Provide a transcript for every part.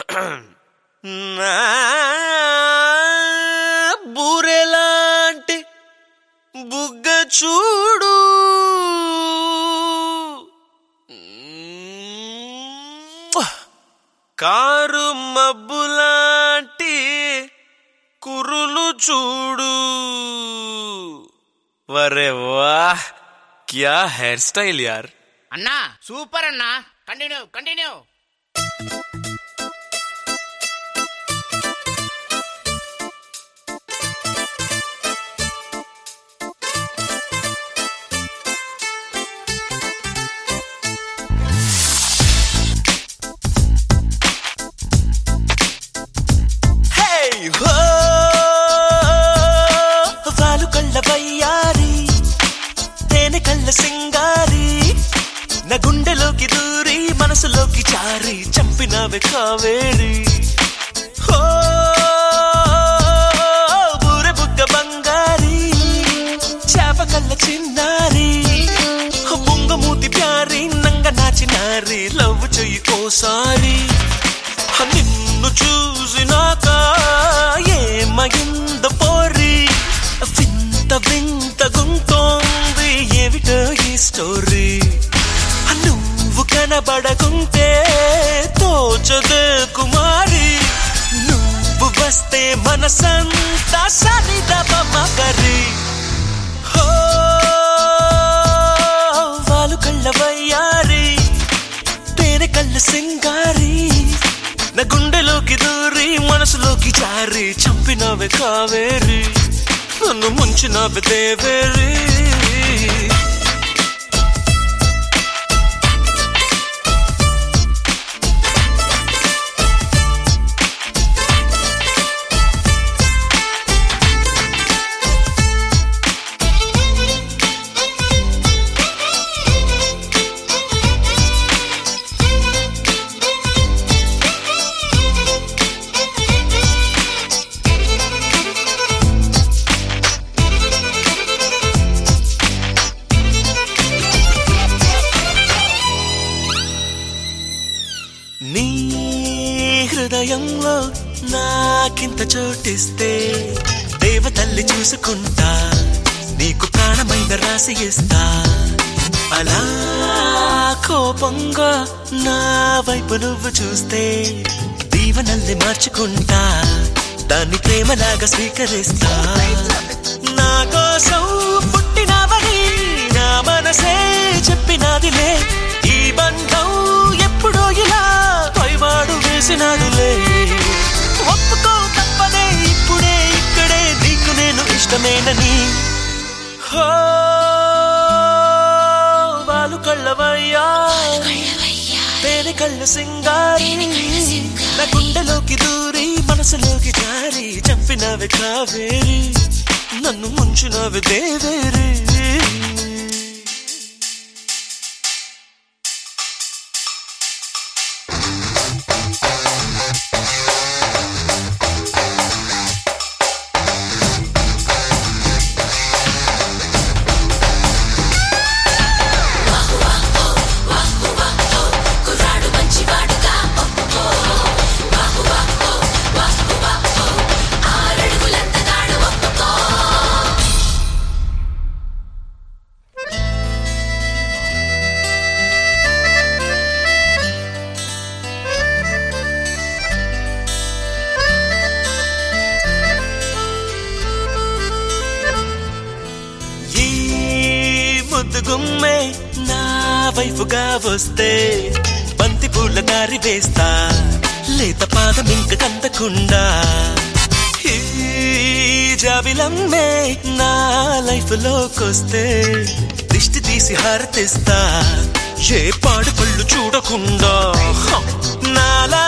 నా బూరెలాంటి బుగ్గ చూడు. కారు మబ్బులాంటి కురులు చూడు. వరే వాహ్ క్యా హెయిర్ స్టైల్ యార్? అన్నా సూపర్ అన్నా. Continue continue. చంపినవే కావేడి హో బూరె బుగ్గ బంగారి చేప కళ్ళ చిన్నారి. బొంగమూతి ప్యారి నంగ నాచినారి లవ్ చెయ్యి ఓసారి. నిన్ను చూసినాక ఏమయింద పోరి. వింత వింత గుంతోంది ఏమిటో ఈ స్టోరీ. నువ్వు కనబడకుంటే తోచదే కుమారి నువ్వు వస్తే మనసంతా సరిదమ మగరి. హో వాలు కళ్ళ వయ్యారి తేనె కళ్ళ సింగారి. నా గుండెలోకి దూరి మనసులోకి జారి చంపినవే కావేరి నన్ను ముంచినవే దేవేరి. హృదయంలో నాకింత చోటిస్తే దేవతల్లి చూసుకుంటా నీకు ప్రాణమైన రాసి ఇస్తా. అలా కోపంగా నా వైపు నువ్వు చూస్తే దీవనల్ని మార్చుకుంటా దాన్ని ప్రేమలాగా స్వీకరిస్తా. ఇష్టమేనని హో వాలు కళ్ళవయ్యా. తేనె కళ్ళు సింగారి. నా గుండెలోకి దూరి మనసులోకి జారి చంపినవి కావేరి. నన్ను ముంచినవి దేవేరి. ముద్దు గుమ్మే నా వైపుగా వస్తే బంతి పూల దారి వేస్తా లేత పాదం ఇంక కందకుండా. జాబిలమ్మే నా లైఫ్ లోకొస్తే దిష్టి తీసి హారతిస్తా ఏ పాడు పళ్ళు చూడకుండా నాలా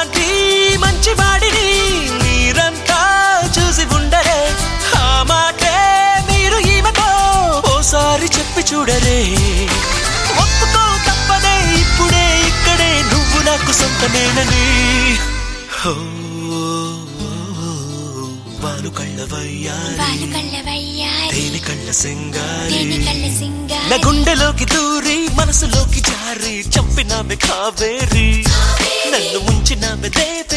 భర్త నేనని వాలు కళ్ళ వయ్యారి కళ్ళ సింగారి నా గుండెలోకి దూరి మనసులోకి జారి చంపినామె కావేరి. నన్ను ముంచినామె దేవ